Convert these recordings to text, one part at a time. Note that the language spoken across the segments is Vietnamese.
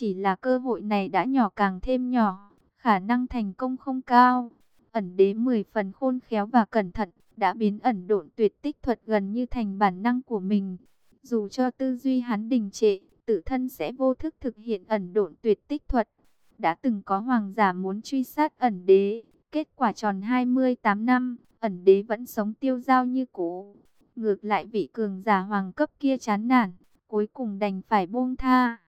Chỉ là cơ hội này đã nhỏ càng thêm nhỏ, khả năng thành công không cao. Ẩn đế 10 phần khôn khéo và cẩn thận, đã biến ẩn độn tuyệt tích thuật gần như thành bản năng của mình. Dù cho tư duy hắn đình trệ, tự thân sẽ vô thức thực hiện ẩn độn tuyệt tích thuật. Đã từng có hoàng giả muốn truy sát ẩn đế, kết quả tròn 28 năm, ẩn đế vẫn sống tiêu dao như cũ. Ngược lại vị cường giả hoàng cấp kia chán nản, cuối cùng đành phải buông tha.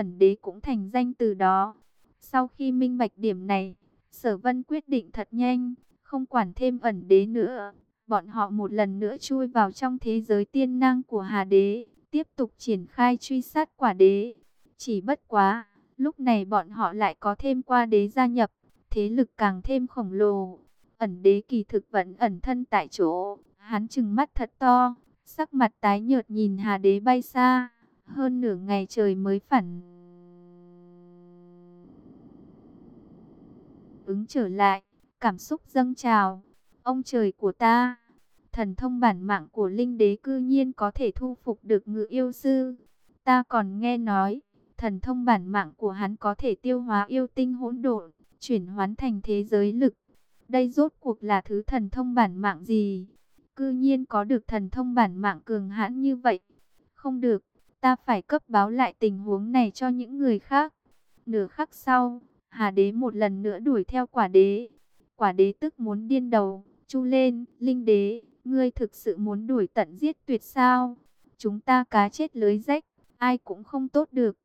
Ẩn đế cũng thành danh từ đó. Sau khi minh bạch điểm này, sở vân quyết định thật nhanh, không quản thêm ẩn đế nữa. Bọn họ một lần nữa chui vào trong thế giới tiên năng của Hà Đế, tiếp tục triển khai truy sát quả đế. Chỉ bất quá, lúc này bọn họ lại có thêm qua đế gia nhập, thế lực càng thêm khổng lồ. Ẩn đế kỳ thực vẫn ẩn thân tại chỗ, hắn trừng mắt thật to, sắc mặt tái nhợt nhìn Hà đế bay xa, hơn nửa ngày trời mới phản. Ứng trở lại, cảm xúc dâng trào, ông trời của ta, thần thông bản mạng của linh đế cư nhiên có thể thu phục được ngự yêu sư. Ta còn nghe nói, thần thông bản mạng của hắn có thể tiêu hóa yêu tinh hỗn độn, chuyển hoán thành thế giới lực. Đây rốt cuộc là thứ thần thông bản mạng gì? Cư nhiên có được thần thông bản mạng cường hãn như vậy. Không được, ta phải cấp báo lại tình huống này cho những người khác. Nửa khắc sau, Hà đế một lần nữa đuổi theo quả đế. Quả đế tức muốn điên đầu, chu lên, linh đế, ngươi thực sự muốn đuổi tận giết tuyệt sao? Chúng ta cá chết lưới rách, ai cũng không tốt được.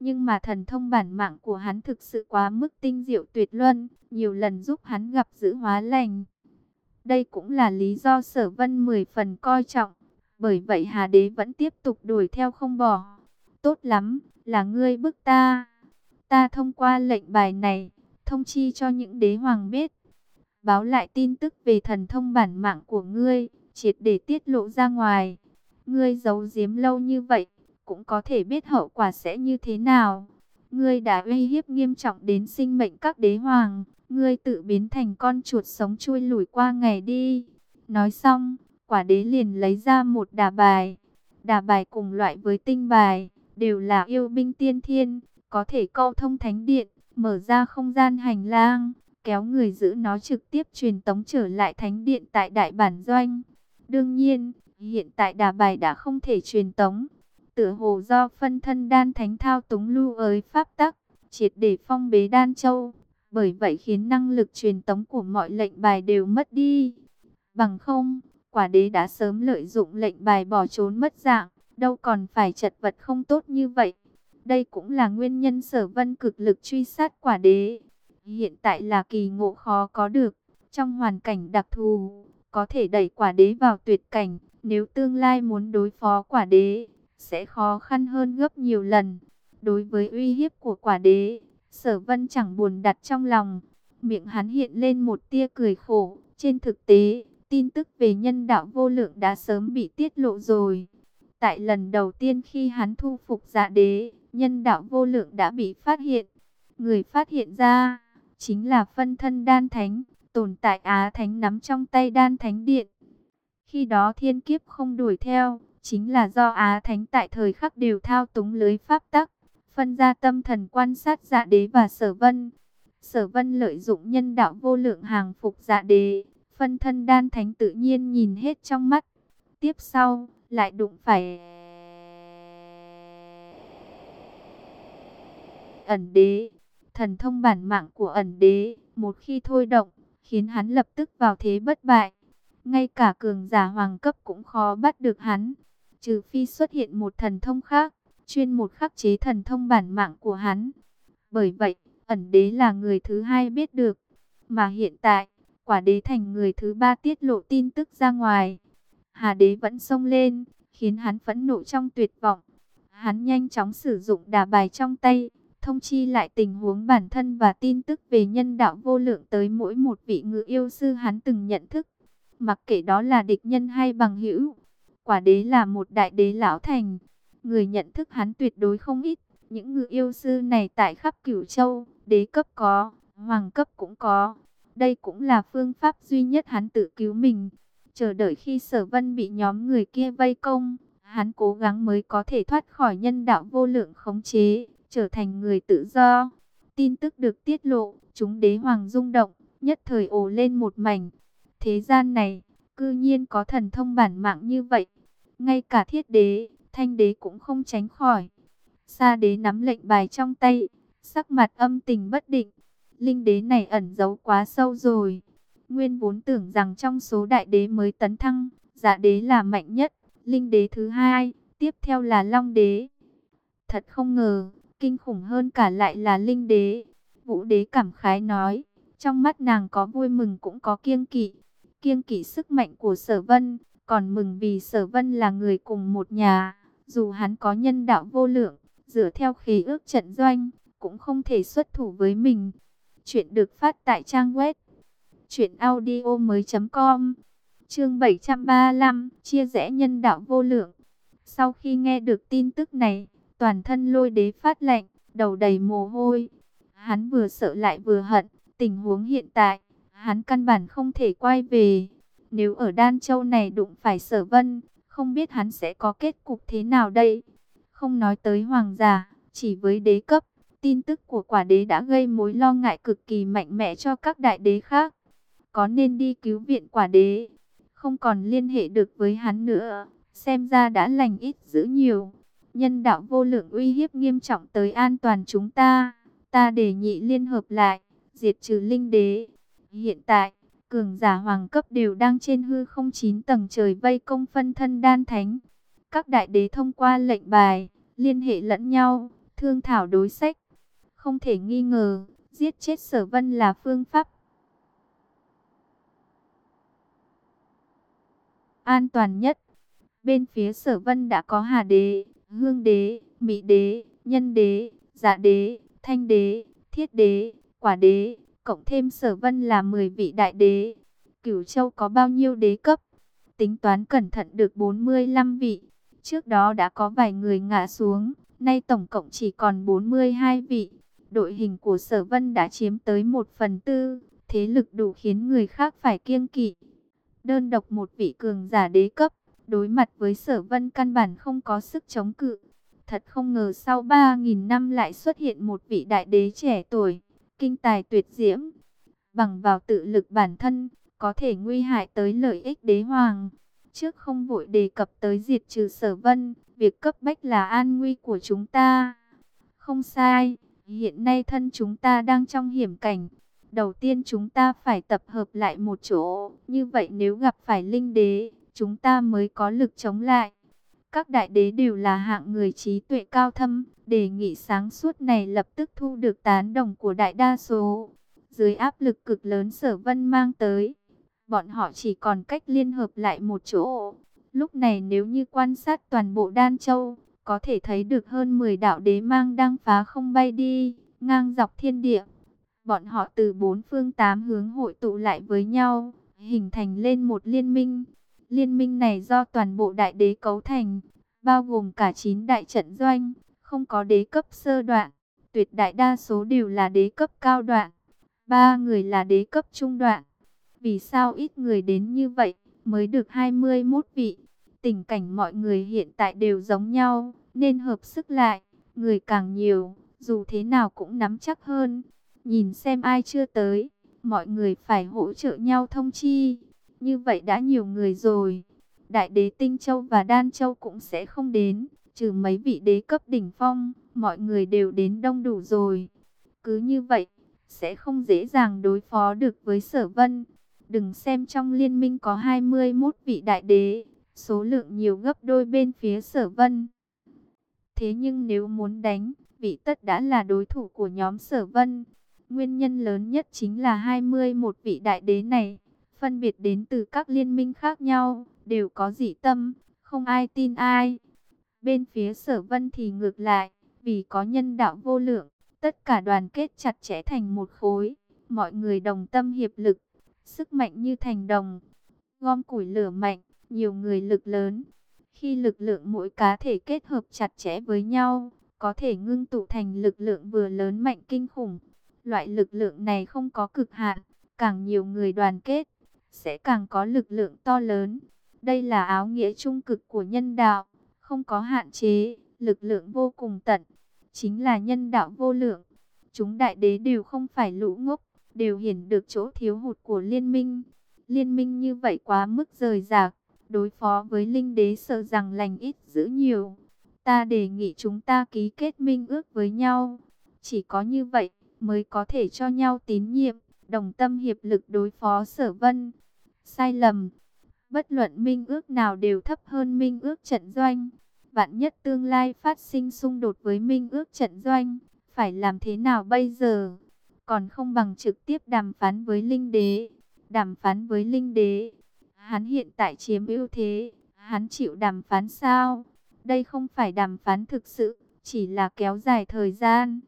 Nhưng mà thần thông bản mạng của hắn thực sự quá mức tinh diệu tuyệt luân, nhiều lần giúp hắn gặp giữ hóa lành. Đây cũng là lý do sở vân mười phần coi trọng, bởi vậy Hà Đế vẫn tiếp tục đuổi theo không bỏ. Tốt lắm, là ngươi bức ta. Ta thông qua lệnh bài này, thông chi cho những đế hoàng biết. Báo lại tin tức về thần thông bản mạng của ngươi, triệt để tiết lộ ra ngoài. Ngươi giấu giếm lâu như vậy, cũng có thể biết hậu quả sẽ như thế nào. Ngươi đã uy hiếp nghiêm trọng đến sinh mệnh các đế hoàng, ngươi tự biến thành con chuột sống chui lủi qua ngày đi. Nói xong, quả đế liền lấy ra một đà bài. Đà bài cùng loại với tinh bài, đều là yêu binh tiên thiên, có thể câu thông thánh điện, mở ra không gian hành lang, kéo người giữ nó trực tiếp truyền tống trở lại thánh điện tại đại bản doanh. Đương nhiên, hiện tại đà bài đã không thể truyền tống, tựa hồ do phân thân đan thánh thao túng lưu ới pháp tắc, triệt để phong bế đan châu, bởi vậy khiến năng lực truyền tống của mọi lệnh bài đều mất đi. Bằng không, quả đế đã sớm lợi dụng lệnh bài bỏ trốn mất dạng, đâu còn phải chật vật không tốt như vậy. Đây cũng là nguyên nhân sở vân cực lực truy sát quả đế. Hiện tại là kỳ ngộ khó có được, trong hoàn cảnh đặc thù, có thể đẩy quả đế vào tuyệt cảnh. Nếu tương lai muốn đối phó quả đế, sẽ khó khăn hơn gấp nhiều lần. Đối với uy hiếp của quả đế, sở vân chẳng buồn đặt trong lòng. Miệng hắn hiện lên một tia cười khổ. Trên thực tế, tin tức về nhân đạo vô lượng đã sớm bị tiết lộ rồi. Tại lần đầu tiên khi hắn thu phục dạ đế, nhân đạo vô lượng đã bị phát hiện. Người phát hiện ra, chính là phân thân đan thánh, tồn tại Á Thánh nắm trong tay đan thánh điện. Khi đó thiên kiếp không đuổi theo, chính là do Á Thánh tại thời khắc đều thao túng lưới pháp tắc, phân ra tâm thần quan sát dạ đế và sở vân. Sở vân lợi dụng nhân đạo vô lượng hàng phục dạ đế, phân thân đan thánh tự nhiên nhìn hết trong mắt. Tiếp sau, lại đụng phải... Ẩn đế, thần thông bản mạng của ẩn đế, một khi thôi động, khiến hắn lập tức vào thế bất bại. Ngay cả cường giả hoàng cấp cũng khó bắt được hắn trừ phi xuất hiện một thần thông khác, chuyên một khắc chế thần thông bản mạng của hắn. Bởi vậy, ẩn đế là người thứ hai biết được, mà hiện tại, quả đế thành người thứ ba tiết lộ tin tức ra ngoài. Hà đế vẫn xông lên, khiến hắn phẫn nộ trong tuyệt vọng. Hắn nhanh chóng sử dụng đà bài trong tay, thông chi lại tình huống bản thân và tin tức về nhân đạo vô lượng tới mỗi một vị ngự yêu sư hắn từng nhận thức. Mặc kệ đó là địch nhân hay bằng hữu, Quả đế là một đại đế lão thành, người nhận thức hắn tuyệt đối không ít. Những ngự yêu sư này tại khắp cửu châu, đế cấp có, hoàng cấp cũng có. Đây cũng là phương pháp duy nhất hắn tự cứu mình. Chờ đợi khi sở vân bị nhóm người kia vây công, hắn cố gắng mới có thể thoát khỏi nhân đạo vô lượng khống chế, trở thành người tự do. Tin tức được tiết lộ, chúng đế hoàng rung động, nhất thời ồ lên một mảnh. Thế gian này, cư nhiên có thần thông bản mạng như vậy. Ngay cả thiết đế, thanh đế cũng không tránh khỏi. Sa đế nắm lệnh bài trong tay, sắc mặt âm tình bất định. Linh đế này ẩn giấu quá sâu rồi. Nguyên vốn tưởng rằng trong số đại đế mới tấn thăng, giả đế là mạnh nhất, linh đế thứ hai, tiếp theo là long đế. Thật không ngờ, kinh khủng hơn cả lại là linh đế. Vũ đế cảm khái nói, trong mắt nàng có vui mừng cũng có kiêng kỵ. Kiêng kỵ sức mạnh của sở vân, còn mừng vì sở vân là người cùng một nhà. Dù hắn có nhân đạo vô lượng, dựa theo khí ước trận doanh, cũng không thể xuất thủ với mình. Chuyện được phát tại trang web truyệnaudiomoi.com. Chương 735, chia rẽ nhân đạo vô lượng. Sau khi nghe được tin tức này, toàn thân Lôi Đế phát lạnh, đầu đầy mồ hôi. Hắn vừa sợ lại vừa hận, tình huống hiện tại, hắn căn bản không thể quay về. Nếu ở Đan Châu này đụng phải Sở Vân, không biết hắn sẽ có kết cục thế nào đây. Không nói tới hoàng giả, chỉ với đế cấp, tin tức của quả đế đã gây mối lo ngại cực kỳ mạnh mẽ cho các đại đế khác. Có nên đi cứu viện quả đế, không còn liên hệ được với hắn nữa, xem ra đã lành ít giữ nhiều. Nhân đạo vô lượng uy hiếp nghiêm trọng tới an toàn chúng ta, ta đề nghị liên hợp lại, diệt trừ linh đế. Hiện tại, cường giả hoàng cấp đều đang trên hư không chín tầng trời vây công phân thân đan thánh. Các đại đế thông qua lệnh bài, liên hệ lẫn nhau, thương thảo đối sách. Không thể nghi ngờ, giết chết sở vân là phương pháp an toàn nhất. Bên phía sở vân đã có hà đế, hương đế, mỹ đế, nhân đế, dạ đế, thanh đế, thiết đế, quả đế, cộng thêm sở vân là 10 vị đại đế. Cửu châu có bao nhiêu đế cấp? Tính toán cẩn thận được 45 vị. Trước đó đã có vài người ngã xuống, nay tổng cộng chỉ còn 42 vị. Đội hình của sở vân đã chiếm tới 1 phần tư, thế lực đủ khiến người khác phải kiêng kỵ. Đơn độc một vị cường giả đế cấp, đối mặt với sở vân căn bản không có sức chống cự. Thật không ngờ sau 3.000 năm lại xuất hiện một vị đại đế trẻ tuổi, kinh tài tuyệt diễm. Bằng vào tự lực bản thân, có thể nguy hại tới lợi ích đế hoàng. Trước không vội đề cập tới diệt trừ sở vân, việc cấp bách là an nguy của chúng ta. Không sai, hiện nay thân chúng ta đang trong hiểm cảnh. Đầu tiên chúng ta phải tập hợp lại một chỗ, như vậy nếu gặp phải linh đế, chúng ta mới có lực chống lại. Các đại đế đều là hạng người trí tuệ cao thâm, đề nghị sáng suốt này lập tức thu được tán đồng của đại đa số. Dưới áp lực cực lớn sở vân mang tới, bọn họ chỉ còn cách liên hợp lại một chỗ. Lúc này nếu như quan sát toàn bộ Đan Châu, có thể thấy được hơn 10 đạo đế mang đang phá không bay đi, ngang dọc thiên địa. Bọn họ từ bốn phương tám hướng hội tụ lại với nhau, hình thành lên một liên minh. Liên minh này do toàn bộ đại đế cấu thành, bao gồm cả 9 đại trận doanh, không có đế cấp sơ đoạn, tuyệt đại đa số đều là đế cấp cao đoạn, ba người là đế cấp trung đoạn. Vì sao ít người đến như vậy, mới được 21 vị. Tình cảnh mọi người hiện tại đều giống nhau, nên hợp sức lại, người càng nhiều, dù thế nào cũng nắm chắc hơn. Nhìn xem ai chưa tới, mọi người phải hỗ trợ nhau thông chi. Như vậy đã nhiều người rồi. Đại đế Tinh Châu và Đan Châu cũng sẽ không đến, trừ mấy vị đế cấp đỉnh phong, mọi người đều đến đông đủ rồi. Cứ như vậy, sẽ không dễ dàng đối phó được với sở vân. Đừng xem trong liên minh có 21 vị đại đế, số lượng nhiều gấp đôi bên phía sở vân. Thế nhưng nếu muốn đánh, vị tất đã là đối thủ của nhóm sở vân. Nguyên nhân lớn nhất chính là 21 vị đại đế này, phân biệt đến từ các liên minh khác nhau, đều có dị tâm, không ai tin ai. Bên phía sở vân thì ngược lại, vì có nhân đạo vô lượng, tất cả đoàn kết chặt chẽ thành một khối, mọi người đồng tâm hiệp lực, sức mạnh như thành đồng, gom củi lửa mạnh, nhiều người lực lớn. Khi lực lượng mỗi cá thể kết hợp chặt chẽ với nhau, có thể ngưng tụ thành lực lượng vừa lớn mạnh kinh khủng. Loại lực lượng này không có cực hạn, càng nhiều người đoàn kết, sẽ càng có lực lượng to lớn. Đây là áo nghĩa trung cực của nhân đạo, không có hạn chế, lực lượng vô cùng tận. chính là nhân đạo vô lượng. Chúng đại đế đều không phải lũ ngốc, đều hiển được chỗ thiếu hụt của liên minh. Liên minh như vậy quá mức rời rạc, đối phó với linh đế sợ rằng lành ít giữ nhiều. Ta đề nghị chúng ta ký kết minh ước với nhau. Chỉ có như vậy mới có thể cho nhau tín nhiệm, đồng tâm hiệp lực đối phó sở vân. Sai lầm, bất luận minh ước nào đều thấp hơn minh ước trận doanh. Vạn nhất tương lai phát sinh xung đột với minh ước trận doanh, phải làm thế nào bây giờ? Còn không bằng trực tiếp đàm phán với linh đế. Đàm phán với linh đế. Hắn hiện tại chiếm ưu thế, hắn chịu đàm phán sao? Đây không phải đàm phán thực sự, chỉ là kéo dài thời gian.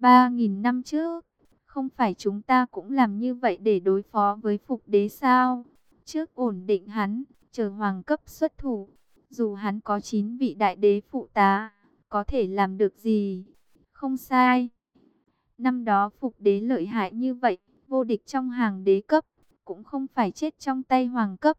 3.000 năm trước, không phải chúng ta cũng làm như vậy để đối phó với phục đế sao? Trước ổn định hắn, chờ hoàng cấp xuất thủ, dù hắn có 9 vị đại đế phụ tá, có thể làm được gì? Không sai. Năm đó phục đế lợi hại như vậy, vô địch trong hàng đế cấp, cũng không phải chết trong tay hoàng cấp.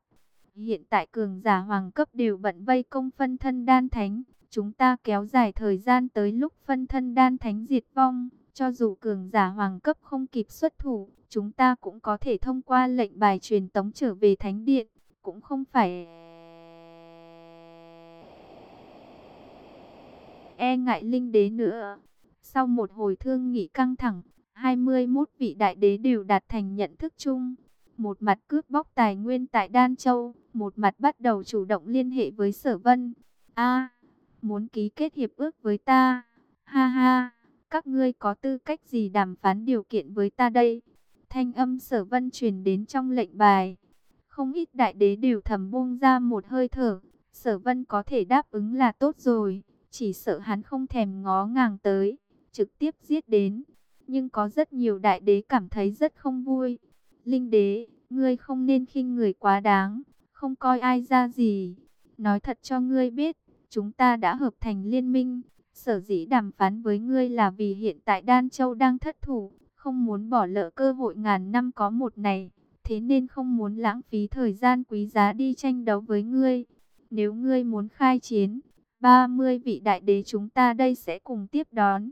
Hiện tại cường giả hoàng cấp đều bận vây công phân thân đan thánh. Chúng ta kéo dài thời gian tới lúc phân thân đan thánh diệt vong. Cho dù cường giả hoàng cấp không kịp xuất thủ, chúng ta cũng có thể thông qua lệnh bài truyền tống trở về thánh điện. Cũng không phải... E ngại linh đế nữa. Sau một hồi thương nghị căng thẳng, 21 vị đại đế đều đạt thành nhận thức chung. Một mặt cướp bóc tài nguyên tại Đan Châu, một mặt bắt đầu chủ động liên hệ với Sở Vân. A, muốn ký kết hiệp ước với ta? Ha ha, các ngươi có tư cách gì đàm phán điều kiện với ta đây? Thanh âm Sở Vân truyền đến trong lệnh bài. Không ít đại đế đều thầm buông ra một hơi thở, Sở Vân có thể đáp ứng là tốt rồi, chỉ sợ hắn không thèm ngó ngàng tới, trực tiếp giết đến. Nhưng có rất nhiều đại đế cảm thấy rất không vui. Linh đế, ngươi không nên khinh người quá đáng không coi ai ra gì. Nói thật cho ngươi biết, chúng ta đã hợp thành liên minh. Sở dĩ đàm phán với ngươi là vì hiện tại Đan Châu đang thất thủ, không muốn bỏ lỡ cơ hội ngàn năm có một này. Thế nên không muốn lãng phí thời gian quý giá đi tranh đấu với ngươi. Nếu ngươi muốn khai chiến, 30 vị đại đế chúng ta đây sẽ cùng tiếp đón.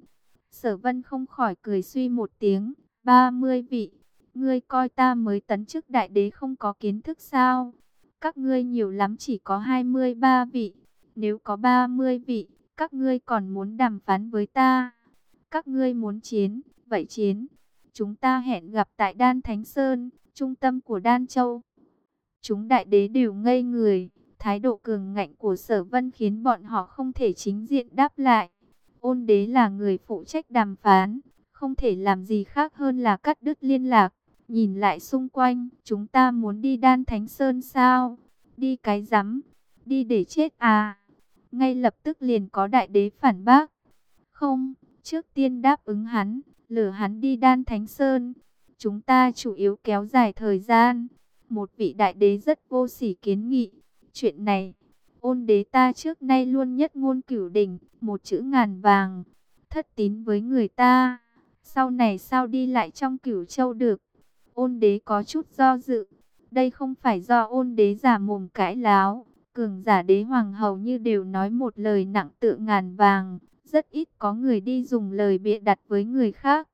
Sở vân không khỏi cười suy một tiếng, 30 vị, ngươi coi ta mới tấn chức đại đế không có kiến thức sao? Các ngươi nhiều lắm chỉ có 23 vị. Nếu có 30 vị, các ngươi còn muốn đàm phán với ta. Các ngươi muốn chiến, vậy chiến. Chúng ta hẹn gặp tại Đan Thánh Sơn, trung tâm của Đan Châu. Chúng đại đế đều ngây người. Thái độ cường ngạnh của sở vân khiến bọn họ không thể chính diện đáp lại. Ôn đế là người phụ trách đàm phán, không thể làm gì khác hơn là cắt đứt liên lạc. Nhìn lại xung quanh, chúng ta muốn đi đan thánh sơn sao? Đi cái rắm, đi để chết à? Ngay lập tức liền có đại đế phản bác. Không, trước tiên đáp ứng hắn, lửa hắn đi đan thánh sơn. Chúng ta chủ yếu kéo dài thời gian. Một vị đại đế rất vô sỉ kiến nghị. Chuyện này, ôn đế ta trước nay luôn nhất ngôn cửu đỉnh, một chữ ngàn vàng. Thất tín với người ta. Sau này sao đi lại trong cửu châu được? Ôn đế có chút do dự. Đây không phải do ôn đế giả mồm cãi láo. Cường giả đế hoàng hầu như đều nói một lời nặng tự ngàn vàng. Rất ít có người đi dùng lời bịa đặt với người khác.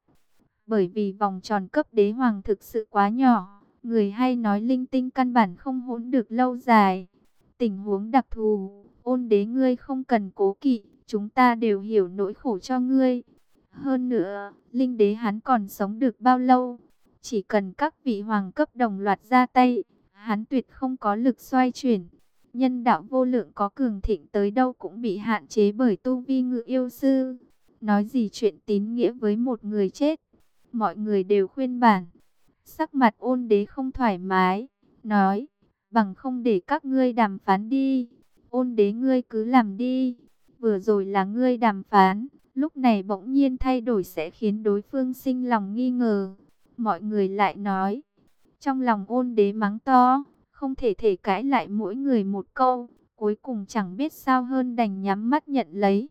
Bởi vì vòng tròn cấp đế hoàng thực sự quá nhỏ. Người hay nói linh tinh căn bản không hỗn được lâu dài. Tình huống đặc thù, ôn đế ngươi không cần cố kỵ. Chúng ta đều hiểu nỗi khổ cho ngươi. Hơn nữa, linh đế hắn còn sống được bao lâu? Chỉ cần các vị hoàng cấp đồng loạt ra tay, hắn tuyệt không có lực xoay chuyển. Nhân đạo vô lượng có cường thịnh tới đâu cũng bị hạn chế bởi tu vi ngự yêu sư. Nói gì chuyện tín nghĩa với một người chết. Mọi người đều khuyên bản. Sắc mặt ôn đế không thoải mái. Nói, bằng không để các ngươi đàm phán đi. Ôn đế ngươi cứ làm đi. Vừa rồi là ngươi đàm phán. Lúc này bỗng nhiên thay đổi sẽ khiến đối phương sinh lòng nghi ngờ mọi người lại nói. Trong lòng ôn đế mắng to, không thể thể cãi lại mỗi người một câu, cuối cùng chẳng biết sao hơn đành nhắm mắt nhận lấy.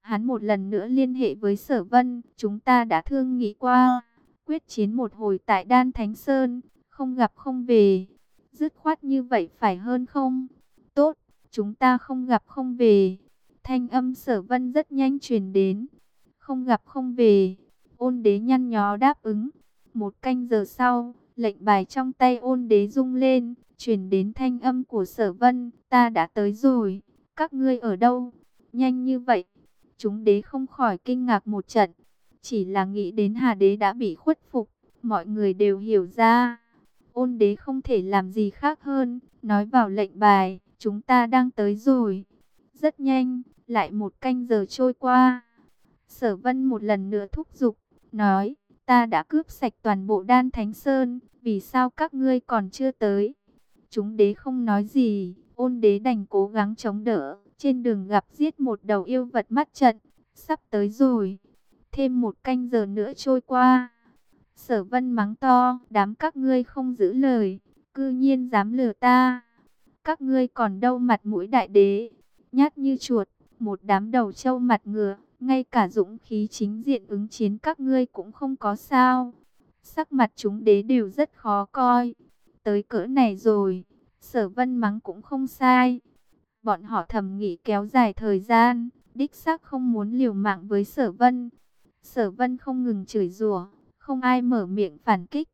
Hắn một lần nữa liên hệ với sở vân, chúng ta đã thương nghĩ qua, quyết chiến một hồi tại Đan Thánh Sơn, không gặp không về. Dứt khoát như vậy phải hơn không? Tốt, chúng ta không gặp không về. Thanh âm sở vân rất nhanh truyền đến. không gặp không về. Ôn đế nhăn nhó đáp ứng. Một canh giờ sau, lệnh bài trong tay ôn đế rung lên, chuyển đến thanh âm của sở vân, ta đã tới rồi, các ngươi ở đâu? Nhanh như vậy, chúng đế không khỏi kinh ngạc một trận, chỉ là nghĩ đến hà đế đã bị khuất phục, mọi người đều hiểu ra. Ôn đế không thể làm gì khác hơn, nói vào lệnh bài, chúng ta đang tới rồi. Rất nhanh, lại một canh giờ trôi qua. Sở vân một lần nữa thúc giục, nói, ta đã cướp sạch toàn bộ đan thánh sơn, vì sao các ngươi còn chưa tới? Chúng đế không nói gì, ôn đế đành cố gắng chống đỡ, trên đường gặp giết một đầu yêu vật mắt trận, sắp tới rồi. Thêm một canh giờ nữa trôi qua. Sở vân mắng to, đám các ngươi không giữ lời, cư nhiên dám lừa ta. Các ngươi còn đâu mặt mũi đại đế, nhát như chuột, một đám đầu trâu mặt ngựa, ngay cả dũng khí chính diện ứng chiến các ngươi cũng không có sao. Sắc mặt chúng đế đều rất khó coi. Tới cỡ này rồi, sở vân mắng cũng không sai. Bọn họ thầm nghĩ kéo dài thời gian, đích xác không muốn liều mạng với sở vân. Sở vân không ngừng chửi rủa, không ai mở miệng phản kích.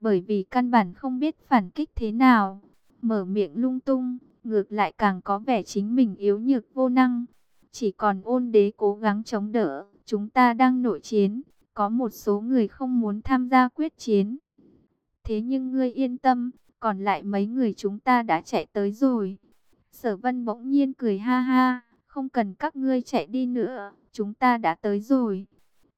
Bởi vì căn bản không biết phản kích thế nào. Mở miệng lung tung, ngược lại càng có vẻ chính mình yếu nhược vô năng. Chỉ còn ôn đế cố gắng chống đỡ, chúng ta đang nội chiến, có một số người không muốn tham gia quyết chiến. Thế nhưng ngươi yên tâm, còn lại mấy người chúng ta đã chạy tới rồi. Sở vân bỗng nhiên cười ha ha, không cần các ngươi chạy đi nữa, chúng ta đã tới rồi.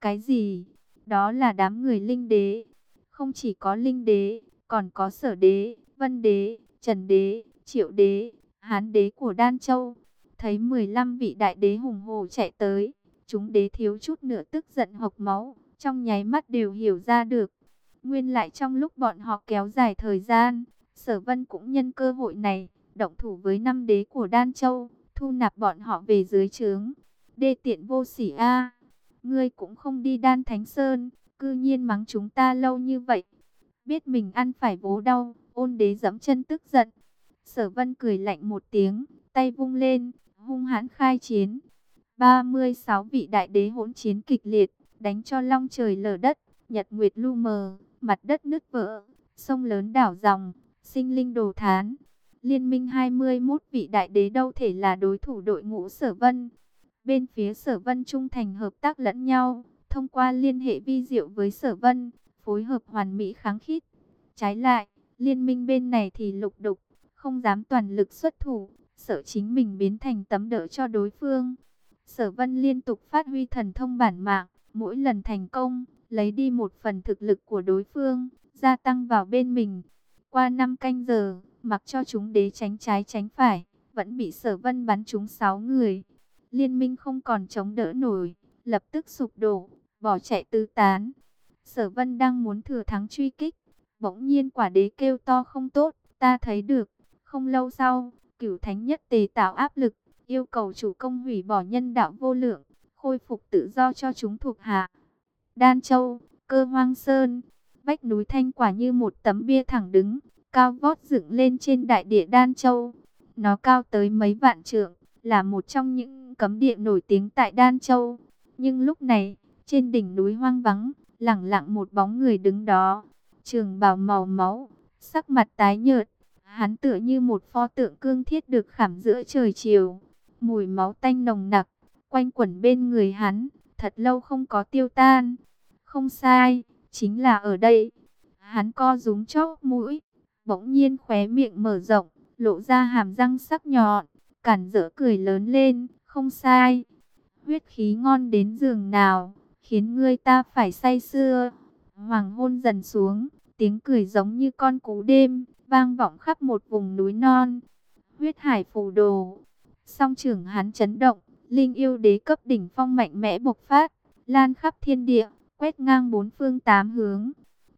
Cái gì? Đó là đám người linh đế. Không chỉ có linh đế, còn có sở đế, vân đế, trần đế, triệu đế, hán đế của Đan Châu. Thấy 15 vị đại đế hùng hồ chạy tới, chúng đế thiếu chút nữa tức giận hộc máu, trong nháy mắt đều hiểu ra được. Nguyên lại trong lúc bọn họ kéo dài thời gian, sở vân cũng nhân cơ hội này, động thủ với năm đế của Đan Châu, thu nạp bọn họ về dưới trướng. Đê tiện vô sỉ A, ngươi cũng không đi Đan Thánh Sơn, cư nhiên mắng chúng ta lâu như vậy. Biết mình ăn phải vố đau, ôn đế dẫm chân tức giận. Sở vân cười lạnh một tiếng, tay vung lên, hung hãn khai chiến. 36 vị đại đế hỗn chiến kịch liệt, đánh cho long trời lở đất, nhật nguyệt lu mờ, mặt đất nứt vỡ, sông lớn đảo dòng, sinh linh đồ thán. Liên minh 21 vị đại đế đâu thể là đối thủ đội ngũ sở vân. Bên phía sở vân trung thành hợp tác lẫn nhau, thông qua liên hệ vi diệu với sở vân, phối hợp hoàn mỹ kháng khít. Trái lại, liên minh bên này thì lục đục, không dám toàn lực xuất thủ, sợ chính mình biến thành tấm đỡ cho đối phương. Sở vân liên tục phát huy thần thông bản mạng, mỗi lần thành công, lấy đi một phần thực lực của đối phương, gia tăng vào bên mình. Qua 5 canh giờ, mặc cho chúng đế tránh trái tránh phải, vẫn bị sở vân bắn trúng 6 người. Liên minh không còn chống đỡ nổi, lập tức sụp đổ, bỏ chạy tứ tán. Sở vân đang muốn thừa thắng truy kích, bỗng nhiên quả đế kêu to không tốt, ta thấy được. Không lâu sau, cửu thánh nhất tề tạo áp lực, yêu cầu chủ công hủy bỏ nhân đạo vô lượng, khôi phục tự do cho chúng thuộc hạ. Đan Châu, cơ hoang sơn, vách núi thanh quả như một tấm bia thẳng đứng, cao vót dựng lên trên đại địa Đan Châu. Nó cao tới mấy vạn trượng, là một trong những cấm địa nổi tiếng tại Đan Châu. Nhưng lúc này, trên đỉnh núi hoang vắng, lặng lặng một bóng người đứng đó. Trường bào màu máu, sắc mặt tái nhợt, hắn tựa như một pho tượng cương thiết được khảm giữa trời chiều. Mùi máu tanh nồng nặc, quanh quẩn bên người hắn, thật lâu không có tiêu tan. Không sai, chính là ở đây. Hắn co rúm chốc mũi, bỗng nhiên khóe miệng mở rộng, lộ ra hàm răng sắc nhọn, cản rỡ cười lớn lên, không sai. Huyết khí ngon đến giường nào, khiến ngươi ta phải say sưa. Hoàng hôn dần xuống, tiếng cười giống như con cú đêm, vang vọng khắp một vùng núi non. Huyết hải phù đồ, song trưởng hắn chấn động, linh yêu đế cấp đỉnh phong mạnh mẽ bộc phát, lan khắp thiên địa, quét ngang bốn phương tám hướng.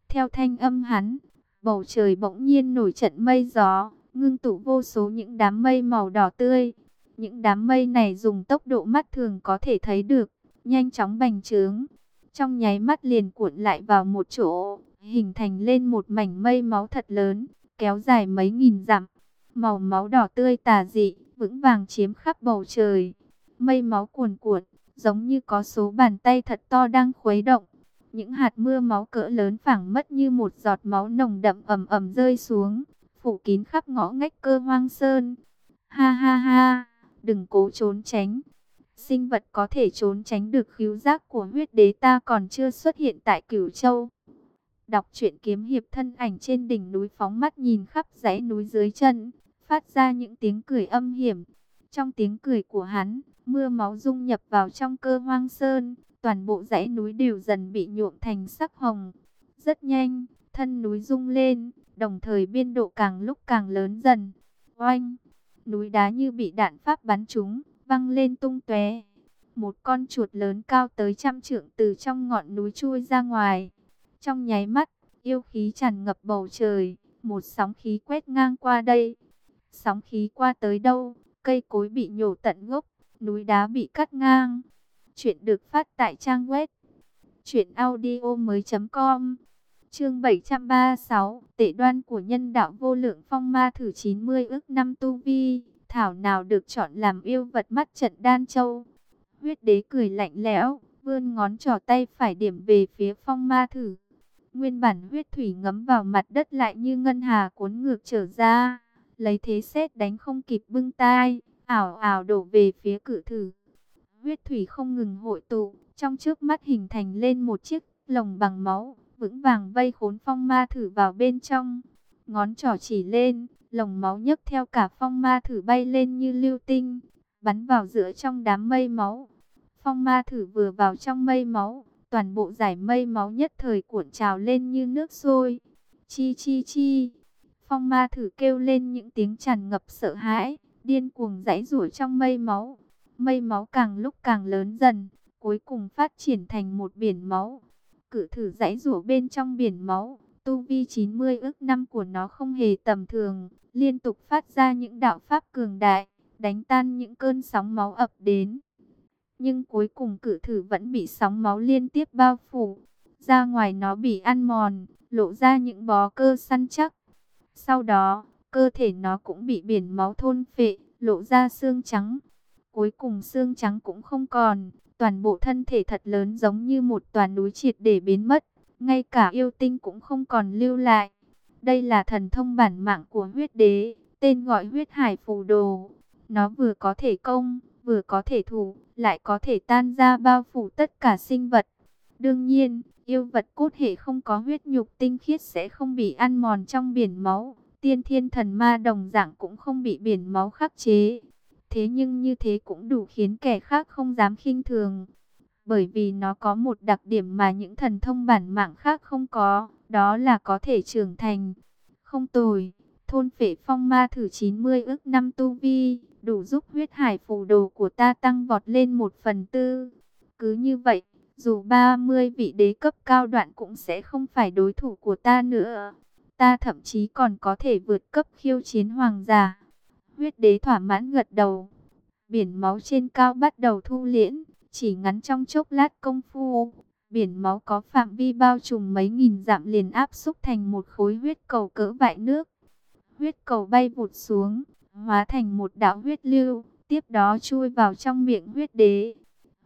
Theo thanh âm hắn, bầu trời bỗng nhiên nổi trận mây gió, ngưng tụ vô số những đám mây màu đỏ tươi. Những đám mây này dùng tốc độ mắt thường có thể thấy được, nhanh chóng bành trướng. Trong nháy mắt liền cuộn lại vào một chỗ, hình thành lên một mảnh mây máu thật lớn, kéo dài mấy nghìn dặm. Màu máu đỏ tươi tà dị, vững vàng chiếm khắp bầu trời. Mây máu cuồn cuộn, giống như có số bàn tay thật to đang khuấy động. Những hạt mưa máu cỡ lớn phảng mất như một giọt máu nồng đậm ẩm ẩm rơi xuống, phủ kín khắp ngõ ngách cơ hoang sơn. Ha ha ha, đừng cố trốn tránh. Sinh vật có thể trốn tránh được khíu giác của huyết đế ta còn chưa xuất hiện tại cửu châu. Đọc truyện kiếm hiệp thân ảnh trên đỉnh núi phóng mắt nhìn khắp dãy núi dưới chân, phát ra những tiếng cười âm hiểm. Trong tiếng cười của hắn, mưa máu dung nhập vào trong cơ hoang sơn, toàn bộ dãy núi đều dần bị nhuộm thành sắc hồng. Rất nhanh, thân núi rung lên, đồng thời biên độ càng lúc càng lớn dần. Oanh, núi đá như bị đạn pháp bắn trúng, văng lên tung tóe. Một con chuột lớn cao tới trăm trượng từ trong ngọn núi chui ra ngoài. Trong nháy mắt, yêu khí tràn ngập bầu trời, một sóng khí quét ngang qua đây. Sóng khí qua tới đâu, cây cối bị nhổ tận gốc, núi đá bị cắt ngang. Chuyện được phát tại trang web truyệnaudiomoi.com. Chương 736, tệ đoan của nhân đạo vô lượng phong ma thử 90 ức năm tu vi, thảo nào được chọn làm yêu vật mắt trận đan châu. Huyết đế cười lạnh lẽo, vươn ngón trỏ tay phải điểm về phía phong ma thử. Nguyên bản huyết thủy ngấm vào mặt đất lại như ngân hà cuốn ngược trở ra, lấy thế xét đánh không kịp bưng tai, ảo ảo đổ về phía cự thử. Huyết thủy không ngừng hội tụ, trong trước mắt hình thành lên một chiếc lồng bằng máu, vững vàng vây khốn phong ma thử vào bên trong. Ngón trỏ chỉ lên, lồng máu nhấc theo cả phong ma thử bay lên như lưu tinh, bắn vào giữa trong đám mây máu. Phong ma thử vừa vào trong mây máu, toàn bộ giải mây máu nhất thời cuộn trào lên như nước sôi. Chi chi chi, phong ma thử kêu lên những tiếng tràn ngập sợ hãi, điên cuồng giãy rủa trong mây máu. Mây máu càng lúc càng lớn dần, cuối cùng phát triển thành một biển máu. Cử thử giãy rủa bên trong biển máu, tu vi 90 ước năm của nó không hề tầm thường, liên tục phát ra những đạo pháp cường đại, đánh tan những cơn sóng máu ập đến. Nhưng cuối cùng cử thử vẫn bị sóng máu liên tiếp bao phủ, ra ngoài nó bị ăn mòn, lộ ra những bó cơ săn chắc. Sau đó, cơ thể nó cũng bị biển máu thôn phệ, lộ ra xương trắng. Cuối cùng xương trắng cũng không còn, toàn bộ thân thể thật lớn giống như một toàn núi triệt để biến mất, ngay cả yêu tinh cũng không còn lưu lại. Đây là thần thông bản mạng của huyết đế, tên gọi huyết hải phù đồ. Nó vừa có thể công, vừa có thể thủ, lại có thể tan ra bao phủ tất cả sinh vật. Đương nhiên, yêu vật cốt hệ không có huyết nhục tinh khiết sẽ không bị ăn mòn trong biển máu. Tiên thiên thần ma đồng dạng cũng không bị biển máu khắc chế. Thế nhưng như thế cũng đủ khiến kẻ khác không dám khinh thường. Bởi vì nó có một đặc điểm mà những thần thông bản mạng khác không có, đó là có thể trưởng thành. Không tồi, thôn phệ phong ma thử 90 ước năm tu vi, đủ giúp huyết hải phù đồ của ta tăng vọt lên một phần tư. Cứ như vậy, dù 30 vị đế cấp cao đoạn cũng sẽ không phải đối thủ của ta nữa. Ta thậm chí còn có thể vượt cấp khiêu chiến hoàng giả. Huyết đế thỏa mãn gật đầu. Biển máu trên cao bắt đầu thu liễn, chỉ ngắn trong chốc lát công phu. Biển máu có phạm vi bao trùm mấy nghìn dặm liền áp xúc thành một khối huyết cầu cỡ vại nước. Huyết cầu bay vụt xuống, hóa thành một đạo huyết lưu, tiếp đó chui vào trong miệng huyết đế.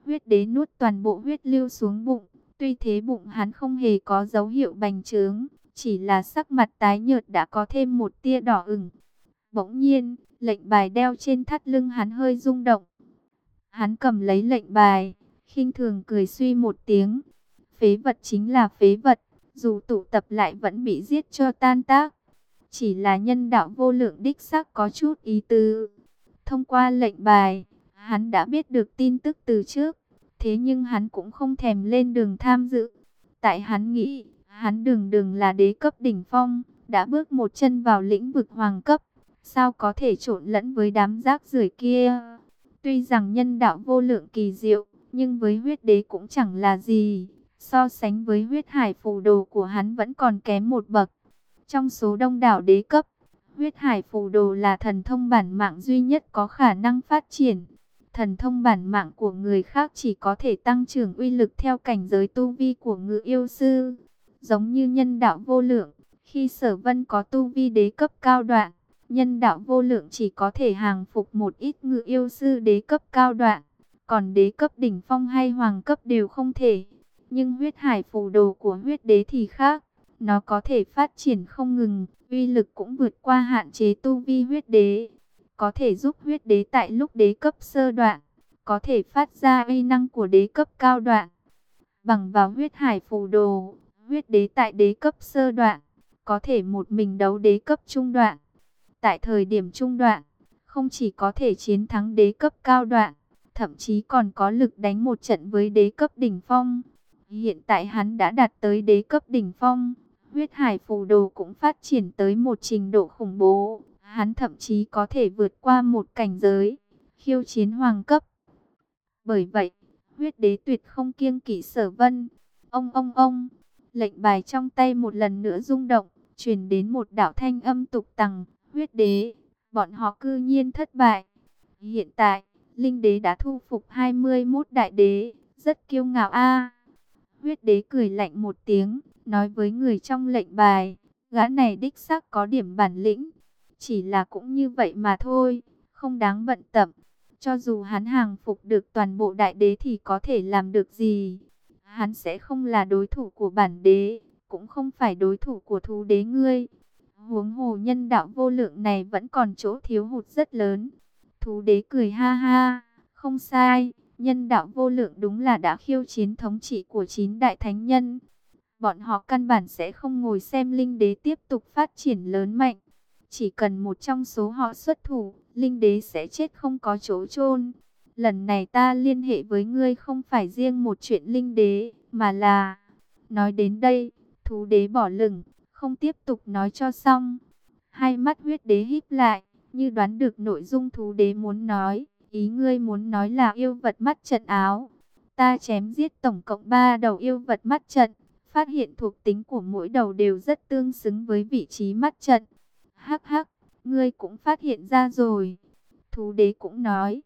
Huyết đế nuốt toàn bộ huyết lưu xuống bụng, tuy thế bụng hắn không hề có dấu hiệu bành trướng, chỉ là sắc mặt tái nhợt đã có thêm một tia đỏ ửng. Bỗng nhiên, lệnh bài đeo trên thắt lưng hắn hơi rung động. Hắn cầm lấy lệnh bài, khinh thường cười suy một tiếng. Phế vật chính là phế vật, dù tụ tập lại vẫn bị giết cho tan tác. Chỉ là nhân đạo vô lượng đích xác có chút ý tứ. Thông qua lệnh bài, hắn đã biết được tin tức từ trước. Thế nhưng hắn cũng không thèm lên đường tham dự. Tại hắn nghĩ, hắn đường đường là đế cấp đỉnh phong, đã bước một chân vào lĩnh vực hoàng cấp. Sao có thể trộn lẫn với đám rác rưởi kia? Tuy rằng nhân đạo vô lượng kỳ diệu, nhưng với huyết đế cũng chẳng là gì. So sánh với huyết hải phù đồ của hắn vẫn còn kém một bậc. Trong số đông đảo đế cấp, huyết hải phù đồ là thần thông bản mạng duy nhất có khả năng phát triển. Thần thông bản mạng của người khác chỉ có thể tăng trưởng uy lực theo cảnh giới tu vi của ngự yêu sư. Giống như nhân đạo vô lượng, khi sở vân có tu vi đế cấp cao đoạn, nhân đạo vô lượng chỉ có thể hàng phục một ít ngự yêu sư đế cấp cao đoạn. còn đế cấp đỉnh phong hay hoàng cấp đều không thể. Nhưng huyết hải phù đồ của huyết đế thì khác, nó có thể phát triển không ngừng, uy lực cũng vượt qua hạn chế tu vi huyết đế. Có thể giúp huyết đế tại lúc đế cấp sơ đoạn, có thể phát ra uy năng của đế cấp cao đoạn. Bằng vào huyết hải phù đồ, huyết đế tại đế cấp sơ đoạn, có thể một mình đấu đế cấp trung đoạn. Tại thời điểm trung đoạn, không chỉ có thể chiến thắng đế cấp cao đoạn, thậm chí còn có lực đánh một trận với đế cấp đỉnh phong. Hiện tại hắn đã đạt tới đế cấp đỉnh phong, huyết hải phù đồ cũng phát triển tới một trình độ khủng bố. Hắn thậm chí có thể vượt qua một cảnh giới, khiêu chiến hoàng cấp. Bởi vậy, huyết đế tuyệt không kiêng kỵ sở vân. Ông ông ông, lệnh bài trong tay một lần nữa rung động, truyền đến một đạo thanh âm tục tằng, huyết đế, bọn họ cư nhiên thất bại. Hiện tại, linh đế đã thu phục 21 đại đế, rất kiêu ngạo a. Huyết đế cười lạnh một tiếng, nói với người trong lệnh bài, gã này đích xác có điểm bản lĩnh, chỉ là cũng như vậy mà thôi, không đáng bận tâm. Cho dù hắn hàng phục được toàn bộ đại đế thì có thể làm được gì? Hắn sẽ không là đối thủ của bản đế, cũng không phải đối thủ của thú đế ngươi. Huống hồ nhân đạo vô lượng này vẫn còn chỗ thiếu hụt rất lớn. Thú đế cười ha ha, không sai, nhân đạo vô lượng đúng là đã khiêu chiến thống trị của chín đại thánh nhân. Bọn họ căn bản sẽ không ngồi xem linh đế tiếp tục phát triển lớn mạnh. Chỉ cần một trong số họ xuất thủ, linh đế sẽ chết không có chỗ chôn. Lần này ta liên hệ với ngươi không phải riêng một chuyện linh đế, mà là... Nói đến đây, thú đế bỏ lửng, không tiếp tục nói cho xong. Hai mắt huyết đế híp lại, như đoán được nội dung thú đế muốn nói. Ý ngươi muốn nói là yêu vật mắt trận áo. Ta chém giết tổng cộng 3 đầu yêu vật mắt trận. Phát hiện thuộc tính của mỗi đầu đều rất tương xứng với vị trí mắt trận. Hắc hắc, ngươi cũng phát hiện ra rồi. Thú đế cũng nói.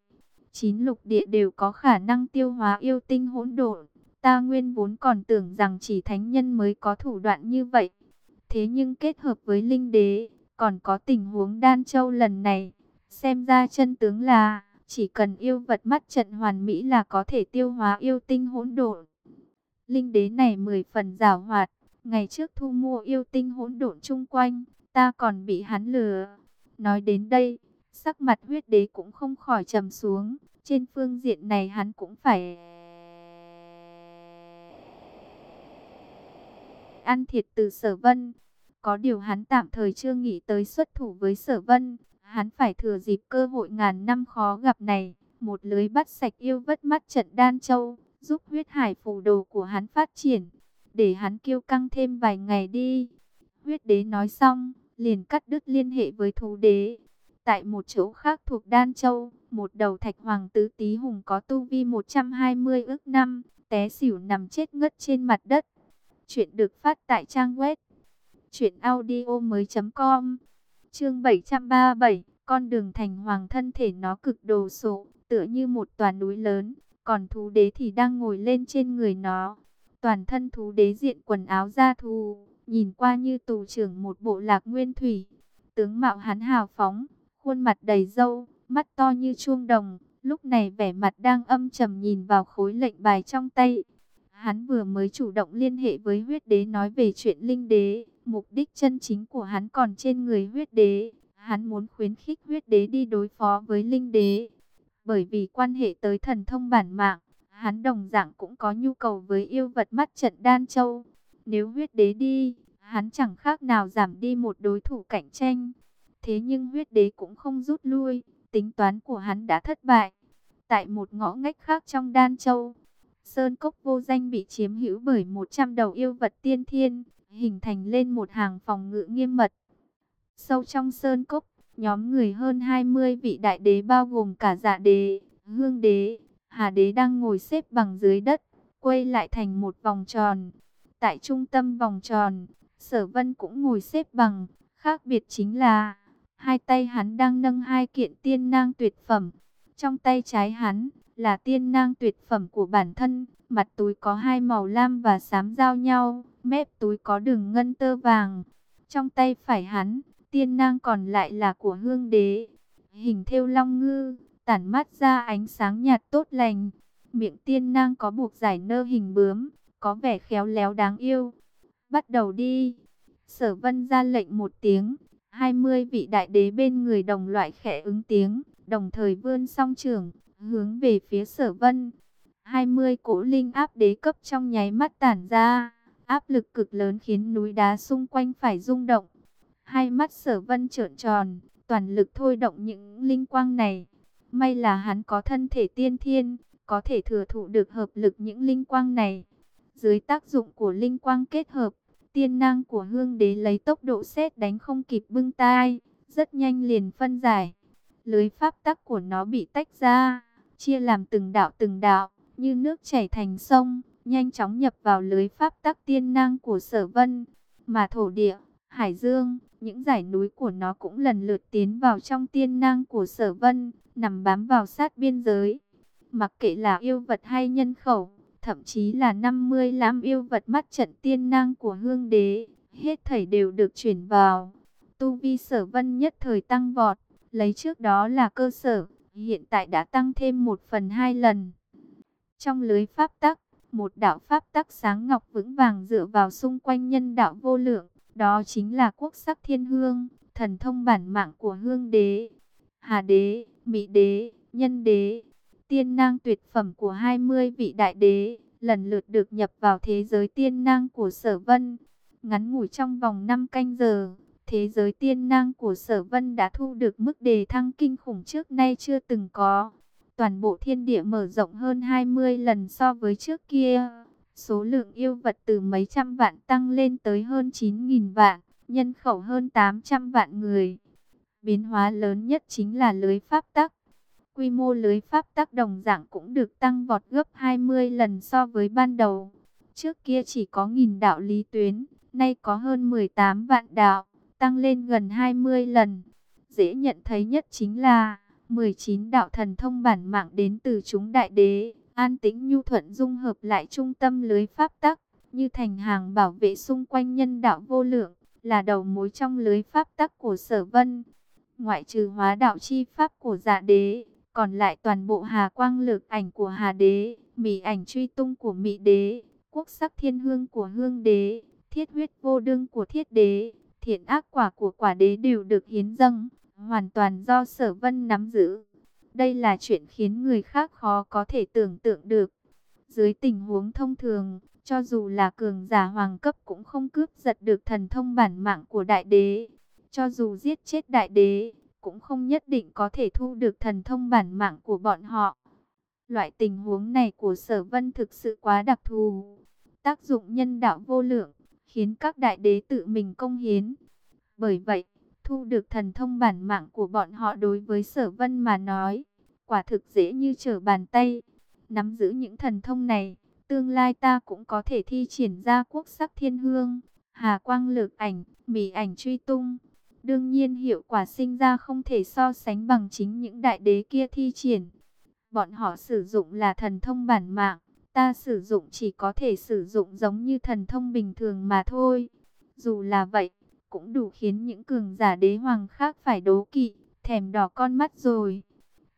Chín lục địa đều có khả năng tiêu hóa yêu tinh hỗn độn. Ta nguyên vốn còn tưởng rằng chỉ thánh nhân mới có thủ đoạn như vậy. Thế nhưng kết hợp với linh đế, còn có tình huống đan châu lần này. Xem ra chân tướng là, chỉ cần yêu vật mắt trận hoàn mỹ là có thể tiêu hóa yêu tinh hỗn độn. Linh đế này mười phần rào hoạt, ngày trước thu mua yêu tinh hỗn độn chung quanh, ta còn bị hắn lừa. Nói đến đây, sắc mặt huyết đế cũng không khỏi trầm xuống, trên phương diện này hắn cũng phải ăn thiệt từ sở vân. Có điều hắn tạm thời chưa nghĩ tới xuất thủ với sở vân, hắn phải thừa dịp cơ hội ngàn năm khó gặp này, một lưới bắt sạch yêu vất mắt trận đan châu, giúp huyết hải phù đồ của hắn phát triển, để hắn kiêu căng thêm vài ngày đi. Huyết đế nói xong, liền cắt đứt liên hệ với thú đế. Tại một chỗ khác thuộc Đan Châu, một đầu thạch hoàng tứ tí hùng có tu vi 120 ước năm, té xỉu nằm chết ngất trên mặt đất. Chuyện được phát tại trang web truyệnaudiomoi.com. Chương 737, con đường thành hoàng thân thể nó cực đồ sộ, tựa như một tòa núi lớn, còn thú đế thì đang ngồi lên trên người nó. Toàn thân thú đế diện quần áo da thú, nhìn qua như tù trưởng một bộ lạc nguyên thủy. Tướng mạo hắn hào phóng, khuôn mặt đầy râu, mắt to như chuông đồng, lúc này vẻ mặt đang âm trầm nhìn vào khối lệnh bài trong tay. Hắn vừa mới chủ động liên hệ với huyết đế nói về chuyện linh đế, mục đích chân chính của hắn còn trên người huyết đế. Hắn muốn khuyến khích huyết đế đi đối phó với linh đế. Bởi vì quan hệ tới thần thông bản mạng, hắn đồng dạng cũng có nhu cầu với yêu vật mắt trận đan châu. Nếu huyết đế đi, hắn chẳng khác nào giảm đi một đối thủ cạnh tranh. Thế nhưng huyết đế cũng không rút lui, tính toán của hắn đã thất bại. Tại một ngõ ngách khác trong đan châu, Sơn cốc vô danh bị chiếm hữu bởi 100 đầu yêu vật tiên thiên, hình thành lên một hàng phòng ngự nghiêm mật. Sâu trong sơn cốc, nhóm người hơn 20 vị đại đế bao gồm cả dạ đế, hương đế, hà đế đang ngồi xếp bằng dưới đất, quay lại thành một vòng tròn. Tại trung tâm vòng tròn, sở vân cũng ngồi xếp bằng, khác biệt chính là hai tay hắn đang nâng hai kiện tiên nang tuyệt phẩm. Trong tay trái hắn là tiên nang tuyệt phẩm của bản thân, mặt túi có hai màu lam và xám giao nhau, mép túi có đường ngân tơ vàng. Trong tay phải hắn, tiên nang còn lại là của hương đế, hình thêu long ngư, tản mát ra ánh sáng nhạt tốt lành. Miệng tiên nang có buộc giải nơ hình bướm, có vẻ khéo léo đáng yêu. Bắt đầu đi. Sở vân ra lệnh một tiếng, 20 vị đại đế bên người đồng loại khẽ ứng tiếng, đồng thời vươn song trường, hướng về phía sở vân. 20 cỗ linh áp đế cấp trong nháy mắt tản ra, áp lực cực lớn khiến núi đá xung quanh phải rung động. Hai mắt sở vân trợn tròn, toàn lực thôi động những linh quang này. May là hắn có thân thể tiên thiên, có thể thừa thụ được hợp lực những linh quang này. Dưới tác dụng của linh quang kết hợp, tiên năng của hương đế lấy tốc độ xét đánh không kịp bưng tai, rất nhanh liền phân giải. Lưới pháp tắc của nó bị tách ra, chia làm từng đạo từng đạo, như nước chảy thành sông, nhanh chóng nhập vào lưới pháp tắc tiên năng của sở vân. Mà thổ địa, hải dương, những dải núi của nó cũng lần lượt tiến vào trong tiên năng của sở vân, nằm bám vào sát biên giới. Mặc kệ là yêu vật hay nhân khẩu, thậm chí là 50 lãm yêu vật mắt trận tiên năng của hương đế, hết thảy đều được chuyển vào. Tu vi sở vân nhất thời tăng vọt, lấy trước đó là cơ sở, hiện tại đã tăng thêm một phần hai lần. Trong lưới pháp tắc, một đạo pháp tắc sáng ngọc vững vàng dựa vào xung quanh nhân đạo vô lượng, đó chính là quốc sắc thiên hương, thần thông bản mạng của hương đế, hà đế, mỹ đế, nhân đế, tiên nang tuyệt phẩm của 20 vị đại đế, lần lượt được nhập vào thế giới tiên nang của sở vân. Ngắn ngủi trong vòng 5 canh giờ, thế giới tiên nang của sở vân đã thu được mức đề thăng kinh khủng trước nay chưa từng có. Toàn bộ thiên địa mở rộng hơn 20 lần so với trước kia. Số lượng yêu vật từ mấy trăm vạn tăng lên tới hơn 9.000 vạn, nhân khẩu hơn 800 vạn người. Biến hóa lớn nhất chính là lưới pháp tắc. Quy mô lưới pháp tắc đồng dạng cũng được tăng vọt gấp 20 lần so với ban đầu. Trước kia chỉ có nghìn đạo lý tuyến, nay có hơn 18 vạn đạo, tăng lên gần 20 lần. Dễ nhận thấy nhất chính là 19 đạo thần thông bản mạng đến từ chúng đại đế, an tĩnh nhu thuận dung hợp lại trung tâm lưới pháp tắc, như thành hàng bảo vệ xung quanh nhân đạo vô lượng, là đầu mối trong lưới pháp tắc của sở vân. Ngoại trừ hóa đạo chi pháp của dạ đế, còn lại toàn bộ hà quang lực ảnh của hà đế, mỉ ảnh truy tung của mỹ đế, quốc sắc thiên hương của hương đế, thiết huyết vô đương của thiết đế, thiện ác quả của quả đế đều được hiến dâng, hoàn toàn do sở vân nắm giữ. Đây là chuyện khiến người khác khó có thể tưởng tượng được. Dưới tình huống thông thường, cho dù là cường giả hoàng cấp cũng không cướp giật được thần thông bản mạng của đại đế. Cho dù giết chết đại đế, cũng không nhất định có thể thu được thần thông bản mạng của bọn họ. Loại tình huống này của sở vân thực sự quá đặc thù. Tác dụng nhân đạo vô lượng, khiến các đại đế tự mình công hiến. Bởi vậy, thu được thần thông bản mạng của bọn họ đối với sở vân mà nói, quả thực dễ như trở bàn tay. Nắm giữ những thần thông này, tương lai ta cũng có thể thi triển ra quốc sắc thiên hương, hà quang lược ảnh, mỉ ảnh truy tung, Đương nhiên hiệu quả sinh ra không thể so sánh bằng chính những đại đế kia thi triển. Bọn họ sử dụng là thần thông bản mạng, ta sử dụng chỉ có thể sử dụng giống như thần thông bình thường mà thôi. Dù là vậy, cũng đủ khiến những cường giả đế hoàng khác phải đố kỵ, thèm đỏ con mắt rồi.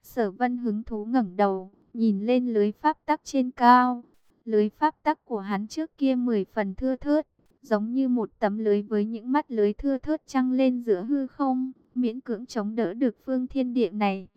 Sở vân hứng thú ngẩng đầu, nhìn lên lưới pháp tắc trên cao. Lưới pháp tắc của hắn trước kia 10 phần thưa thớt, giống như một tấm lưới với những mắt lưới thưa thớt trăng lên giữa hư không, miễn cưỡng chống đỡ được phương thiên địa này.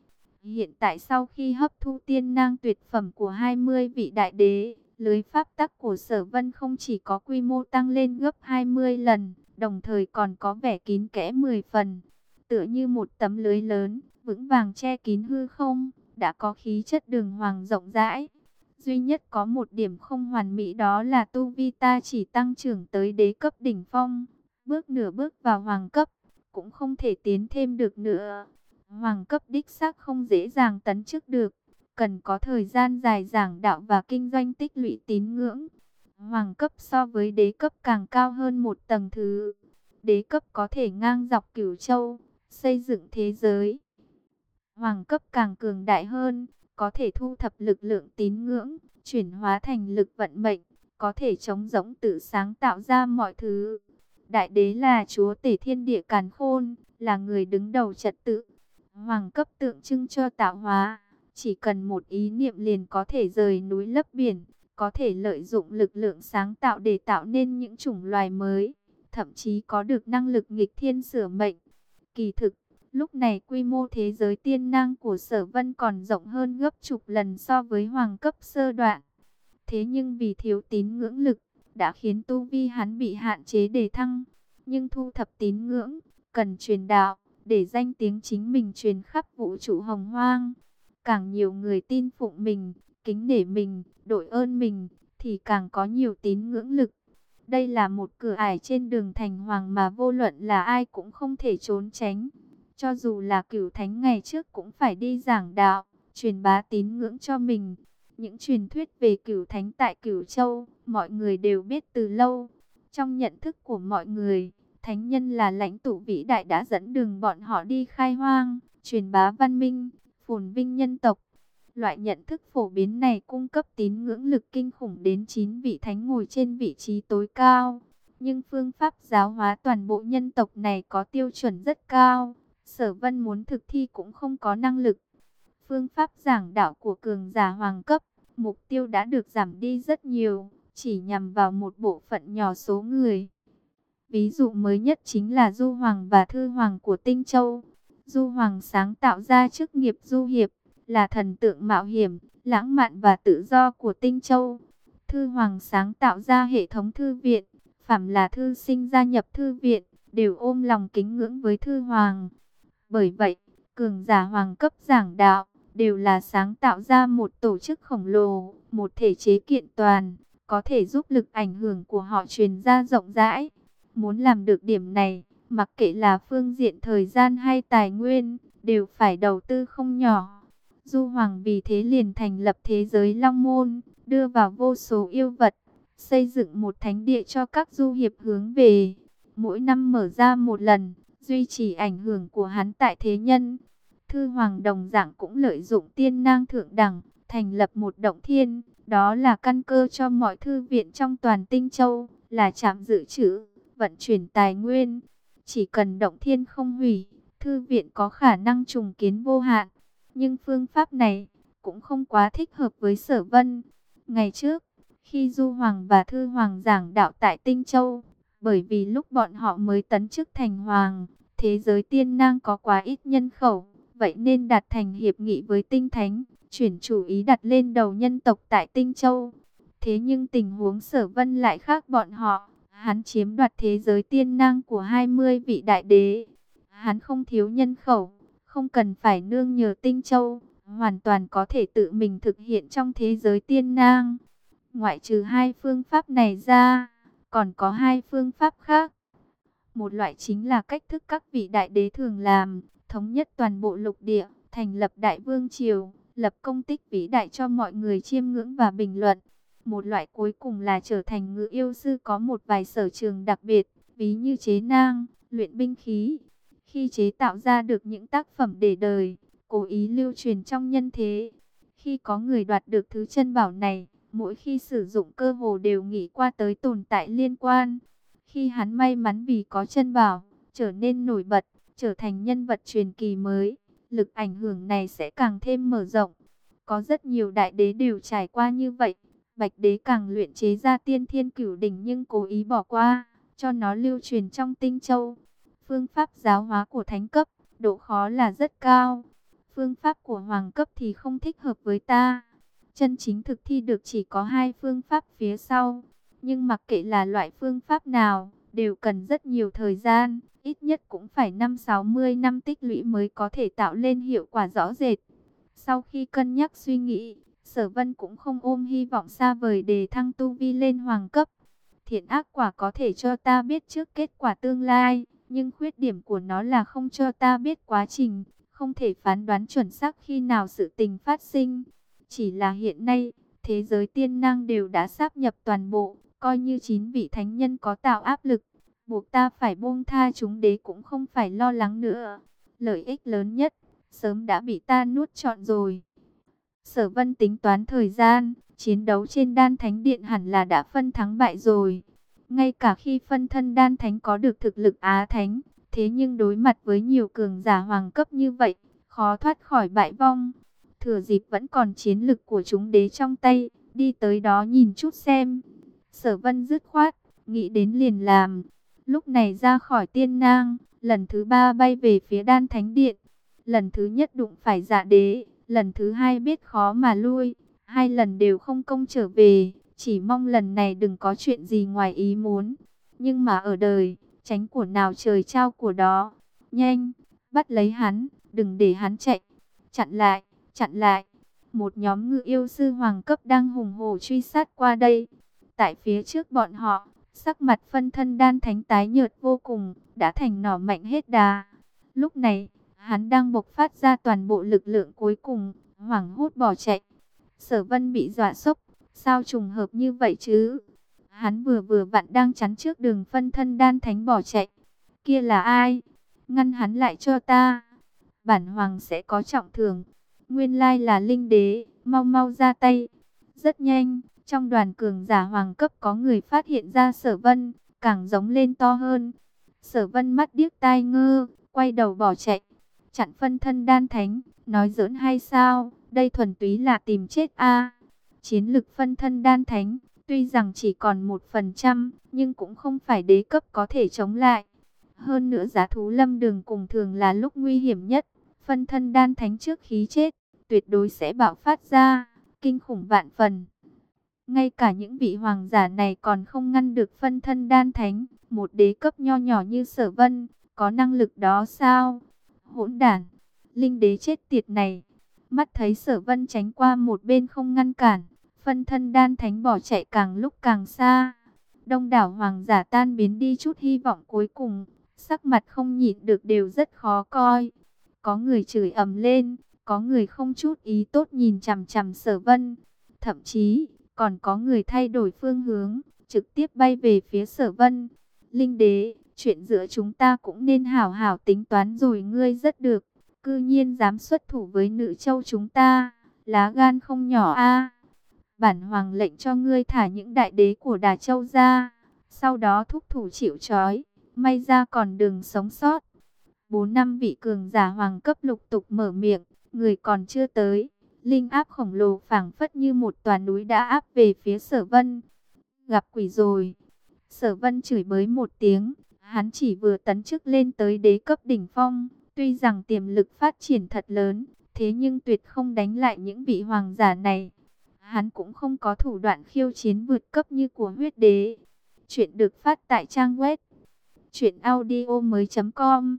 Hiện tại sau khi hấp thu tiên nang tuyệt phẩm của 20 vị đại đế, lưới pháp tắc của sở vân không chỉ có quy mô tăng lên gấp 20 lần, đồng thời còn có vẻ kín kẽ 10 phần. Tựa như một tấm lưới lớn, vững vàng che kín hư không, đã có khí chất đường hoàng rộng rãi. Duy nhất có một điểm không hoàn mỹ đó là tu vi ta chỉ tăng trưởng tới đế cấp đỉnh phong. Bước nửa bước vào hoàng cấp, cũng không thể tiến thêm được nữa. Hoàng cấp đích xác không dễ dàng tấn chức được. Cần có thời gian dài giảng đạo và kinh doanh tích lũy tín ngưỡng. Hoàng cấp so với đế cấp càng cao hơn một tầng thứ. Đế cấp có thể ngang dọc cửu châu, xây dựng thế giới. Hoàng cấp càng cường đại hơn, có thể thu thập lực lượng tín ngưỡng, chuyển hóa thành lực vận mệnh, có thể chống rỗng tự sáng tạo ra mọi thứ. Đại đế là chúa tể thiên địa càn khôn, là người đứng đầu trật tự. Hoàng cấp tượng trưng cho tạo hóa, chỉ cần một ý niệm liền có thể rời núi lấp biển, có thể lợi dụng lực lượng sáng tạo để tạo nên những chủng loài mới, thậm chí có được năng lực nghịch thiên sửa mệnh. Kỳ thực, lúc này quy mô thế giới tiên năng của sở vân còn rộng hơn gấp chục lần so với hoàng cấp sơ đoạn. Thế nhưng vì thiếu tín ngưỡng lực, đã khiến tu vi hắn bị hạn chế đề thăng. Nhưng thu thập tín ngưỡng, cần truyền đạo, để danh tiếng chính mình truyền khắp vũ trụ hồng hoang. Càng nhiều người tin phụng mình, kính nể mình, đội ơn mình, thì càng có nhiều tín ngưỡng lực. Đây là một cửa ải trên đường thành hoàng mà vô luận là ai cũng không thể trốn tránh. Cho dù là cửu thánh ngày trước cũng phải đi giảng đạo, truyền bá tín ngưỡng cho mình. Những truyền thuyết về cửu thánh tại cửu châu, mọi người đều biết từ lâu. Trong nhận thức của mọi người, thánh nhân là lãnh tụ vĩ đại đã dẫn đường bọn họ đi khai hoang, truyền bá văn minh, phồn vinh nhân tộc. Loại nhận thức phổ biến này cung cấp tín ngưỡng lực kinh khủng đến 9 vị thánh ngồi trên vị trí tối cao. Nhưng phương pháp giáo hóa toàn bộ nhân tộc này có tiêu chuẩn rất cao. Sở vân muốn thực thi cũng không có năng lực. Phương pháp giảng đạo của cường giả hoàng cấp, mục tiêu đã được giảm đi rất nhiều, chỉ nhằm vào một bộ phận nhỏ số người. Ví dụ mới nhất chính là Du Hoàng và Thư Hoàng của Tinh Châu. Du Hoàng sáng tạo ra chức nghiệp du hiệp, là thần tượng mạo hiểm, lãng mạn và tự do của Tinh Châu. Thư Hoàng sáng tạo ra hệ thống thư viện, phạm là thư sinh gia nhập thư viện, đều ôm lòng kính ngưỡng với Thư Hoàng. Bởi vậy, cường giả hoàng cấp giảng đạo, đều là sáng tạo ra một tổ chức khổng lồ, một thể chế kiện toàn, có thể giúp lực ảnh hưởng của họ truyền ra rộng rãi. Muốn làm được điểm này, mặc kệ là phương diện thời gian hay tài nguyên, đều phải đầu tư không nhỏ. Du Hoàng vì thế liền thành lập thế giới Long Môn, đưa vào vô số yêu vật, xây dựng một thánh địa cho các du hiệp hướng về. Mỗi năm mở ra một lần, duy trì ảnh hưởng của hắn tại thế nhân. Thư Hoàng đồng dạng cũng lợi dụng tiên nang thượng đẳng, thành lập một động thiên, đó là căn cơ cho mọi thư viện trong toàn tinh châu, là trạm dự trữ, vận chuyển tài nguyên. Chỉ cần động thiên không hủy, thư viện có khả năng trùng kiến vô hạn. Nhưng phương pháp này cũng không quá thích hợp với sở vân. Ngày trước, khi Du Hoàng và Thư Hoàng giảng đạo tại Tinh Châu, bởi vì lúc bọn họ mới tấn chức thành Hoàng, thế giới tiên nang có quá ít nhân khẩu, vậy nên đạt thành hiệp nghị với Tinh Thánh, chuyển chủ ý đặt lên đầu nhân tộc tại Tinh Châu. Thế nhưng tình huống sở vân lại khác bọn họ, hắn chiếm đoạt thế giới tiên nang của 20 vị đại đế. Hắn không thiếu nhân khẩu, không cần phải nương nhờ tinh châu, hoàn toàn có thể tự mình thực hiện trong thế giới tiên nang. Ngoại trừ hai phương pháp này ra, còn có hai phương pháp khác. Một loại chính là cách thức các vị đại đế thường làm, thống nhất toàn bộ lục địa, thành lập đại vương triều, lập công tích vĩ đại cho mọi người chiêm ngưỡng và bình luận. Một loại cuối cùng là trở thành ngự yêu sư có một vài sở trường đặc biệt, ví như chế nang, luyện binh khí, khi chế tạo ra được những tác phẩm để đời, cố ý lưu truyền trong nhân thế. Khi có người đoạt được thứ chân bảo này, mỗi khi sử dụng cơ hồ đều nghĩ qua tới tồn tại liên quan. Khi hắn may mắn vì có chân bảo, trở nên nổi bật, trở thành nhân vật truyền kỳ mới, lực ảnh hưởng này sẽ càng thêm mở rộng. Có rất nhiều đại đế đều trải qua như vậy. Bạch đế càng luyện chế ra tiên thiên cửu đỉnh nhưng cố ý bỏ qua, cho nó lưu truyền trong tinh châu. Phương pháp giáo hóa của thánh cấp, độ khó là rất cao. Phương pháp của hoàng cấp thì không thích hợp với ta. Chân chính thực thi được chỉ có hai phương pháp phía sau. Nhưng mặc kệ là loại phương pháp nào, đều cần rất nhiều thời gian. Ít nhất cũng phải 5-60 năm tích lũy mới có thể tạo lên hiệu quả rõ rệt. Sau khi cân nhắc suy nghĩ, Sở Vân cũng không ôm hy vọng xa vời để thăng tu vi lên hoàng cấp. Thiện ác quả có thể cho ta biết trước kết quả tương lai, nhưng khuyết điểm của nó là không cho ta biết quá trình, không thể phán đoán chuẩn xác khi nào sự tình phát sinh. Chỉ là hiện nay, thế giới tiên năng đều đã sáp nhập toàn bộ, coi như chín vị thánh nhân có tạo áp lực, buộc ta phải buông tha chúng đế cũng không phải lo lắng nữa. Lợi ích lớn nhất, sớm đã bị ta nuốt trọn rồi. Sở vân tính toán thời gian, chiến đấu trên đan thánh điện hẳn là đã phân thắng bại rồi. Ngay cả khi phân thân đan thánh có được thực lực á thánh, thế nhưng đối mặt với nhiều cường giả hoàng cấp như vậy, khó thoát khỏi bại vong. Thừa dịp vẫn còn chiến lực của chúng đế trong tay, đi tới đó nhìn chút xem. Sở vân dứt khoát, nghĩ đến liền làm. Lúc này ra khỏi tiên nang, lần thứ ba bay về phía đan thánh điện. Lần thứ nhất đụng phải giả đế, lần thứ hai biết khó mà lui. Hai lần đều không công trở về, chỉ mong lần này đừng có chuyện gì ngoài ý muốn. Nhưng mà ở đời, tránh của nào trời trao của đó. Nhanh, bắt lấy hắn, đừng để hắn chạy. Chặn lại, chặn lại. Một nhóm ngự yêu sư hoàng cấp đang hùng hổ truy sát qua đây. Tại phía trước bọn họ, sắc mặt phân thân đan thánh tái nhợt vô cùng, đã thành nỏ mạnh hết đà. Lúc này, hắn đang bộc phát ra toàn bộ lực lượng cuối cùng, hoảng hốt bỏ chạy. Sở vân bị dọa sốc, sao trùng hợp như vậy chứ? Hắn vừa vừa vặn đang chắn trước đường phân thân đan thánh bỏ chạy. Kia là ai? Ngăn hắn lại cho ta. Bản hoàng sẽ có trọng thưởng. Nguyên lai là linh đế, mau mau ra tay. Rất nhanh, trong đoàn cường giả hoàng cấp có người phát hiện ra sở vân, càng giống lên to hơn. Sở vân mắt điếc tai ngơ, quay đầu bỏ chạy. Chặn phân thân đan thánh, nói giỡn hay sao, đây thuần túy là tìm chết a Chiến lực phân thân đan thánh, tuy rằng chỉ còn một phần trăm, nhưng cũng không phải đế cấp có thể chống lại. Hơn nữa giá thú lâm đường cùng thường là lúc nguy hiểm nhất, phân thân đan thánh trước khí chết, tuyệt đối sẽ bạo phát ra, kinh khủng vạn phần. Ngay cả những vị hoàng giả này còn không ngăn được phân thân đan thánh, một đế cấp nho nhỏ như sở vân, có năng lực đó sao? Hỗn đản, linh đế chết tiệt này. Mắt thấy sở vân tránh qua một bên không ngăn cản, phân thân đan thánh bỏ chạy càng lúc càng xa. Đông đảo hoàng giả tan biến đi chút hy vọng cuối cùng, sắc mặt không nhịn được đều rất khó coi. Có người chửi ầm lên, có người không chút ý tốt nhìn chằm chằm sở vân. Thậm chí, còn có người thay đổi phương hướng, trực tiếp bay về phía sở vân. Linh đế, chuyện giữa chúng ta cũng nên hảo hảo tính toán rồi ngươi rất được. Cư nhiên dám xuất thủ với nữ châu chúng ta, lá gan không nhỏ a. Bản hoàng lệnh cho ngươi thả những đại đế của Đà Châu ra, sau đó thúc thủ chịu trói, may ra còn đường sống sót. Bốn năm vị cường giả hoàng cấp lục tục mở miệng, người còn chưa tới. Linh áp khổng lồ phảng phất như một tòa núi đã áp về phía sở vân. Gặp quỷ rồi. Sở vân chửi bới một tiếng. Hắn chỉ vừa tấn chức lên tới đế cấp đỉnh phong. Tuy rằng tiềm lực phát triển thật lớn. Thế nhưng tuyệt không đánh lại những vị hoàng giả này. Hắn cũng không có thủ đoạn khiêu chiến vượt cấp như của huyết đế. Chuyện được phát tại trang web. Chuyện audio mới.com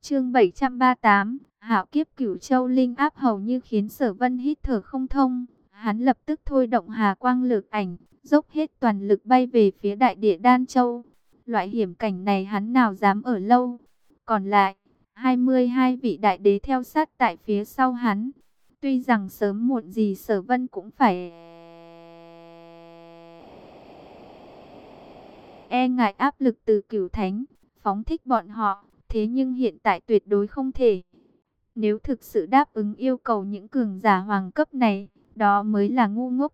Chương 738 Hạo kiếp cửu châu linh áp hầu như khiến sở vân hít thở không thông. Hắn lập tức thôi động hà quang lược ảnh, dốc hết toàn lực bay về phía đại địa đan châu. Loại hiểm cảnh này hắn nào dám ở lâu. Còn lại, 22 vị đại đế theo sát tại phía sau hắn. Tuy rằng sớm muộn gì sở vân cũng phải... E ngại áp lực từ cửu thánh, phóng thích bọn họ, thế nhưng hiện tại tuyệt đối không thể. Nếu thực sự đáp ứng yêu cầu những cường giả hoàng cấp này, đó mới là ngu ngốc.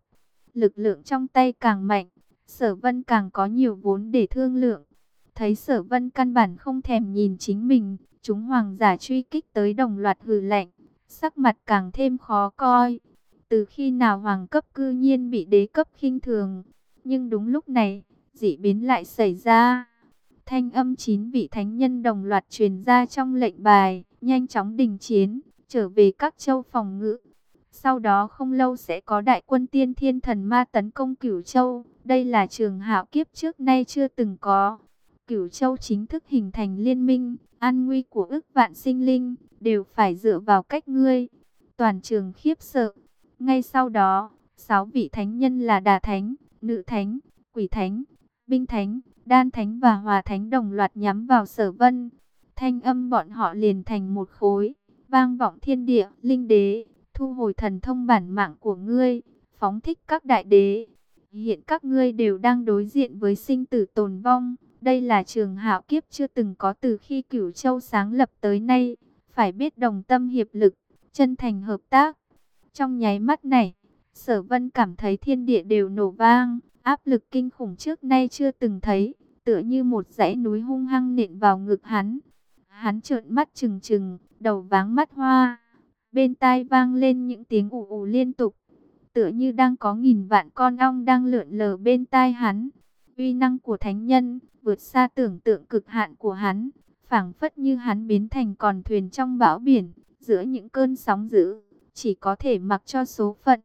Lực lượng trong tay càng mạnh, sở vân càng có nhiều vốn để thương lượng. Thấy sở vân căn bản không thèm nhìn chính mình, chúng hoàng giả truy kích tới đồng loạt hừ lạnh, sắc mặt càng thêm khó coi. Từ khi nào hoàng cấp cư nhiên bị đế cấp khinh thường, nhưng đúng lúc này, dị biến lại xảy ra. Thanh âm chín vị thánh nhân đồng loạt truyền ra trong lệnh bài nhanh chóng đình chiến, trở về các châu phòng ngự. Sau đó không lâu sẽ có đại quân tiên thiên thần ma tấn công cửu châu. Đây là trường hạo kiếp trước nay chưa từng có. Cửu châu chính thức hình thành liên minh, an nguy của ức vạn sinh linh, đều phải dựa vào cách ngươi. Toàn trường khiếp sợ. Ngay sau đó, sáu vị thánh nhân là đà thánh, nữ thánh, quỷ thánh, binh thánh, đan thánh và hòa thánh đồng loạt nhắm vào sở vân. Thanh âm bọn họ liền thành một khối, vang vọng thiên địa, linh đế, thu hồi thần thông bản mạng của ngươi, phóng thích các đại đế. Hiện các ngươi đều đang đối diện với sinh tử tồn vong, đây là trường hạo kiếp chưa từng có từ khi cửu châu sáng lập tới nay, phải biết đồng tâm hiệp lực, chân thành hợp tác. Trong nháy mắt này, sở vân cảm thấy thiên địa đều nổ vang, áp lực kinh khủng trước nay chưa từng thấy, tựa như một dãy núi hung hăng nện vào ngực hắn. Hắn trợn mắt trừng trừng, đầu váng mắt hoa, Bên tai vang lên những tiếng ù ù liên tục, tựa như đang có nghìn vạn con ong đang lượn lờ bên tai hắn. Uy năng của thánh nhân vượt xa tưởng tượng cực hạn của hắn, phảng phất như hắn biến thành con thuyền trong bão biển, giữa những cơn sóng dữ, chỉ có thể mặc cho số phận.